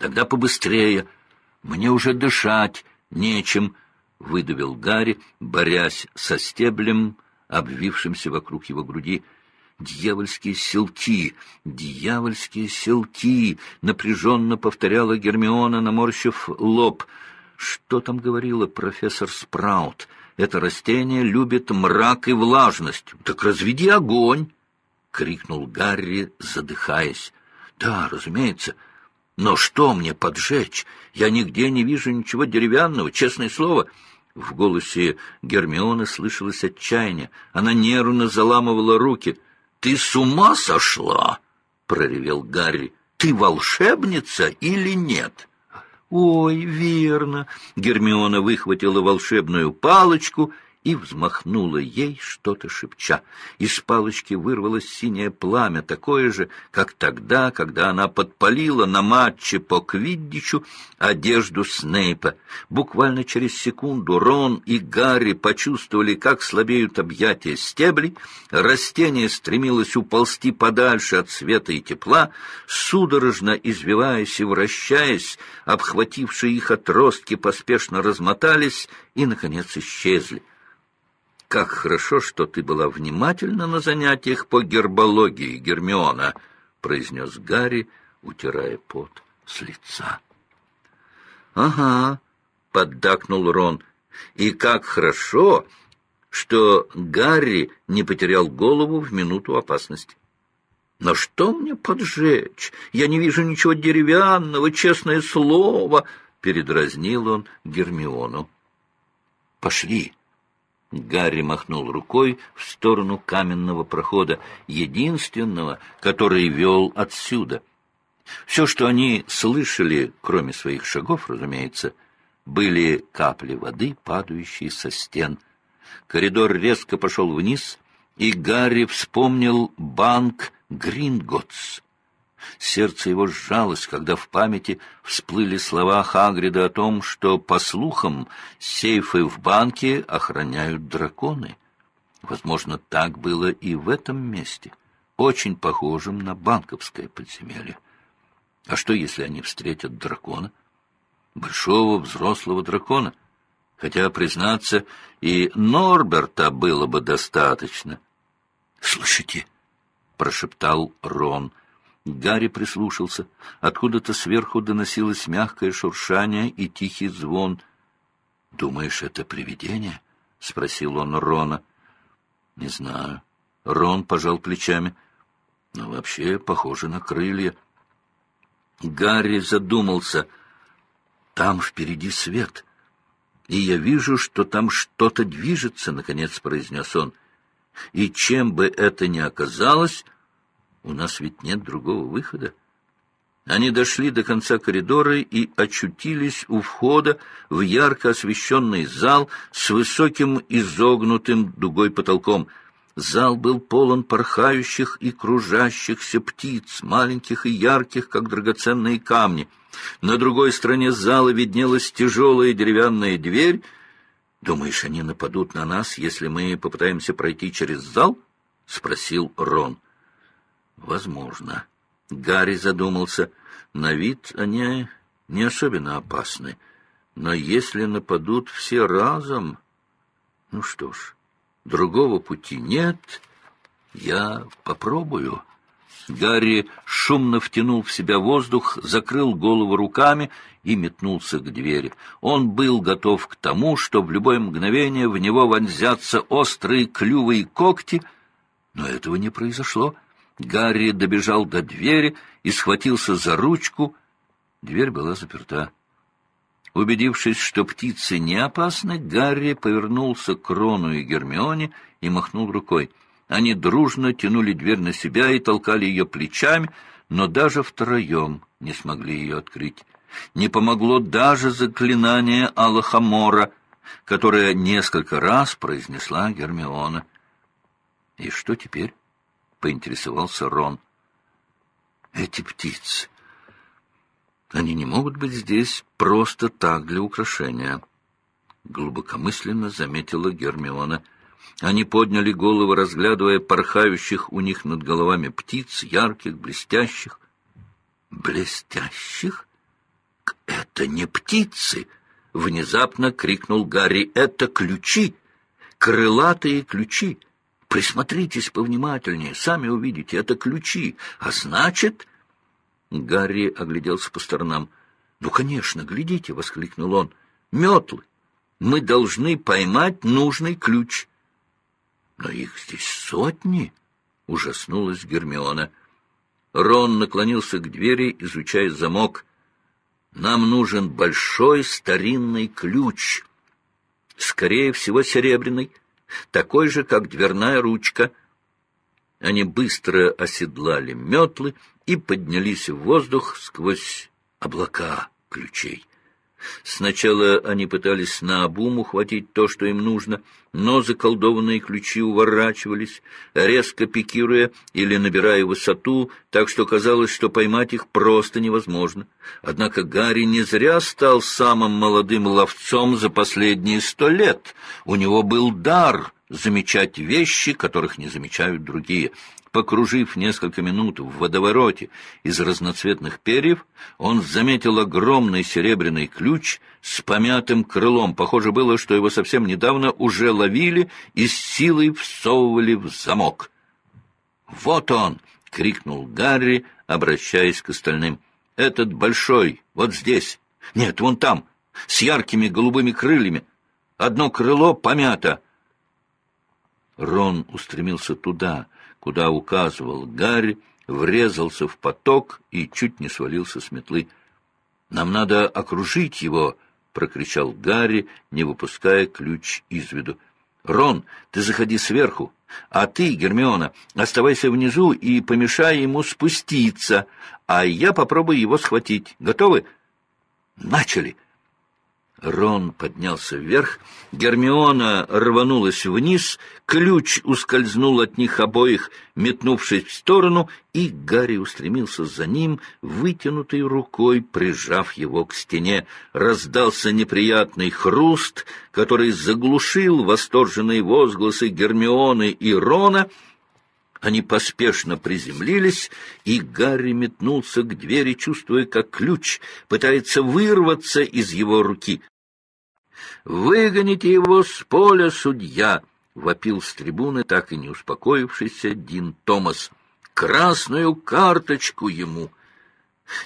Тогда побыстрее. Мне уже дышать нечем, — выдавил Гарри, борясь со стеблем, обвившимся вокруг его груди. «Дьявольские селки! Дьявольские селки!» — напряженно повторяла Гермиона, наморщив лоб. «Что там говорила профессор Спраут? Это растение любит мрак и влажность. Так разведи огонь!» — крикнул Гарри, задыхаясь. «Да, разумеется. Но что мне поджечь? Я нигде не вижу ничего деревянного, честное слово». В голосе Гермионы слышалось отчаяние. Она нервно заламывала руки — «Ты с ума сошла?» — проревел Гарри. «Ты волшебница или нет?» «Ой, верно!» — Гермиона выхватила волшебную палочку и взмахнула ей, что-то шепча. Из палочки вырвалось синее пламя, такое же, как тогда, когда она подпалила на матче по Квиддичу одежду Снейпа. Буквально через секунду Рон и Гарри почувствовали, как слабеют объятия стеблей, растение стремилось уползти подальше от света и тепла, судорожно извиваясь и вращаясь, обхватившие их отростки поспешно размотались и, наконец, исчезли. «Как хорошо, что ты была внимательна на занятиях по гербологии, Гермиона», — произнес Гарри, утирая пот с лица. «Ага», — поддакнул Рон, — «и как хорошо, что Гарри не потерял голову в минуту опасности». «Но что мне поджечь? Я не вижу ничего деревянного, честное слово!» — передразнил он Гермиону. «Пошли!» Гарри махнул рукой в сторону каменного прохода, единственного, который вел отсюда. Все, что они слышали, кроме своих шагов, разумеется, были капли воды, падающие со стен. Коридор резко пошел вниз, и Гарри вспомнил банк Гринготс. Сердце его сжалось, когда в памяти всплыли слова Хагрида о том, что, по слухам, сейфы в банке охраняют драконы. Возможно, так было и в этом месте, очень похожем на банковское подземелье. А что, если они встретят дракона? Большого взрослого дракона? Хотя, признаться, и Норберта было бы достаточно. — Слышите? — прошептал Рон — Гарри прислушался. Откуда-то сверху доносилось мягкое шуршание и тихий звон. — Думаешь, это привидение? — спросил он Рона. — Не знаю. Рон пожал плечами. — Но вообще похоже на крылья. Гарри задумался. — Там впереди свет. И я вижу, что там что-то движется, — наконец произнес он. И чем бы это ни оказалось... У нас ведь нет другого выхода. Они дошли до конца коридора и очутились у входа в ярко освещенный зал с высоким изогнутым дугой потолком. Зал был полон порхающих и кружащихся птиц, маленьких и ярких, как драгоценные камни. На другой стороне зала виднелась тяжелая деревянная дверь. «Думаешь, они нападут на нас, если мы попытаемся пройти через зал?» — спросил Рон. — Возможно. Гарри задумался. На вид они не особенно опасны. Но если нападут все разом... Ну что ж, другого пути нет. Я попробую. Гарри шумно втянул в себя воздух, закрыл голову руками и метнулся к двери. Он был готов к тому, что в любое мгновение в него вонзятся острые клювы и когти, но этого не произошло. Гарри добежал до двери и схватился за ручку. Дверь была заперта. Убедившись, что птицы не опасны, Гарри повернулся к Рону и Гермионе и махнул рукой. Они дружно тянули дверь на себя и толкали ее плечами, но даже втроем не смогли ее открыть. Не помогло даже заклинание Аллахамора, которое несколько раз произнесла Гермиона. И что теперь? — поинтересовался Рон. «Эти птицы, они не могут быть здесь просто так для украшения», — глубокомысленно заметила Гермиона. Они подняли головы, разглядывая порхающих у них над головами птиц, ярких, блестящих. «Блестящих?» Это не птицы! — внезапно крикнул Гарри. Это ключи! Крылатые ключи! Присмотритесь повнимательнее, сами увидите, это ключи. А значит... Гарри огляделся по сторонам. — Ну, конечно, глядите, — воскликнул он. — Метлы. Мы должны поймать нужный ключ. — Но их здесь сотни, — ужаснулась Гермиона. Рон наклонился к двери, изучая замок. — Нам нужен большой старинный ключ. Скорее всего, серебряный, такой же, как дверная ручка. Они быстро оседлали метлы и поднялись в воздух сквозь облака ключей. Сначала они пытались наобум ухватить то, что им нужно, но заколдованные ключи уворачивались, резко пикируя или набирая высоту, так что казалось, что поймать их просто невозможно. Однако Гарри не зря стал самым молодым ловцом за последние сто лет. У него был дар замечать вещи, которых не замечают другие. Покружив несколько минут в водовороте из разноцветных перьев, он заметил огромный серебряный ключ с помятым крылом. Похоже было, что его совсем недавно уже ловили и с силой всовывали в замок. «Вот он!» — крикнул Гарри, обращаясь к остальным. «Этот большой, вот здесь. Нет, вон там, с яркими голубыми крыльями. Одно крыло помято». Рон устремился туда — куда указывал Гарри, врезался в поток и чуть не свалился с метлы. «Нам надо окружить его!» — прокричал Гарри, не выпуская ключ из виду. «Рон, ты заходи сверху, а ты, Гермиона, оставайся внизу и помешай ему спуститься, а я попробую его схватить. Готовы?» «Начали!» Рон поднялся вверх, Гермиона рванулась вниз, ключ ускользнул от них обоих, метнувшись в сторону, и Гарри устремился за ним, вытянутой рукой, прижав его к стене. Раздался неприятный хруст, который заглушил восторженные возгласы Гермионы и Рона — они поспешно приземлились, и Гарри метнулся к двери, чувствуя, как ключ пытается вырваться из его руки. «Выгоните его с поля, судья!» — вопил с трибуны, так и не успокоившийся Дин Томас. «Красную карточку ему!»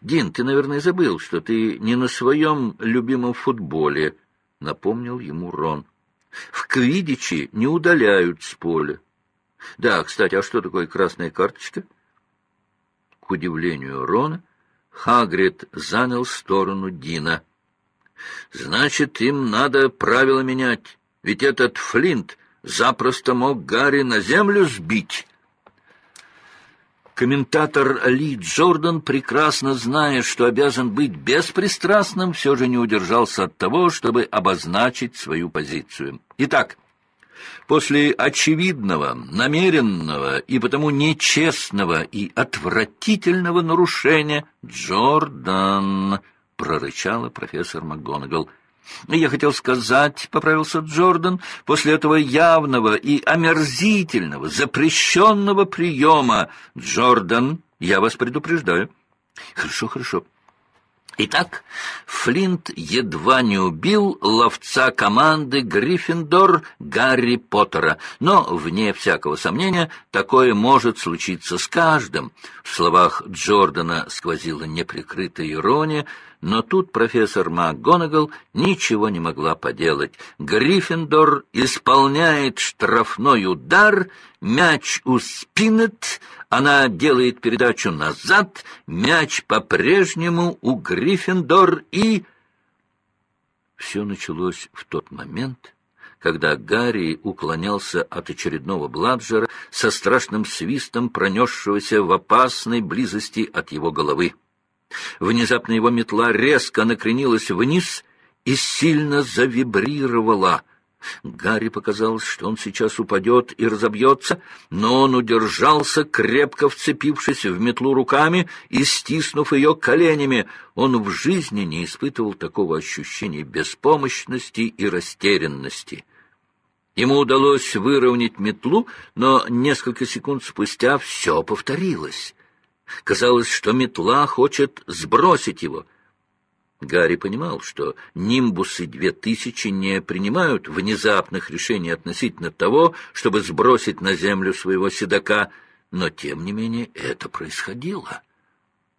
«Дин, ты, наверное, забыл, что ты не на своем любимом футболе», — напомнил ему Рон. «В Квидичи не удаляют с поля. Да, кстати, а что такое красная карточка?» К удивлению Рона, Хагрид занял сторону Дина — Значит, им надо правила менять, ведь этот Флинт запросто мог Гарри на землю сбить. Комментатор Ли Джордан, прекрасно зная, что обязан быть беспристрастным, все же не удержался от того, чтобы обозначить свою позицию. Итак, после очевидного, намеренного и потому нечестного и отвратительного нарушения Джордан — прорычала профессор МакГонагал. «Я хотел сказать, — поправился Джордан, — после этого явного и омерзительного, запрещенного приема, Джордан, я вас предупреждаю». «Хорошо, хорошо. Итак, Флинт едва не убил ловца команды Гриффиндор Гарри Поттера, но, вне всякого сомнения, такое может случиться с каждым. В словах Джордана сквозила неприкрытая ирония, но тут профессор МакГонагал ничего не могла поделать. Гриффиндор исполняет штрафной удар, мяч успинет, она делает передачу назад, мяч по-прежнему у Гриффиндор и... Все началось в тот момент, когда Гарри уклонялся от очередного бладжера со страшным свистом, пронесшегося в опасной близости от его головы. Внезапно его метла резко накренилась вниз и сильно завибрировала. Гарри показалось, что он сейчас упадет и разобьется, но он удержался, крепко вцепившись в метлу руками и стиснув ее коленями. Он в жизни не испытывал такого ощущения беспомощности и растерянности. Ему удалось выровнять метлу, но несколько секунд спустя все повторилось. Казалось, что метла хочет сбросить его. Гарри понимал, что «Нимбусы 2000» не принимают внезапных решений относительно того, чтобы сбросить на землю своего седока, но, тем не менее, это происходило.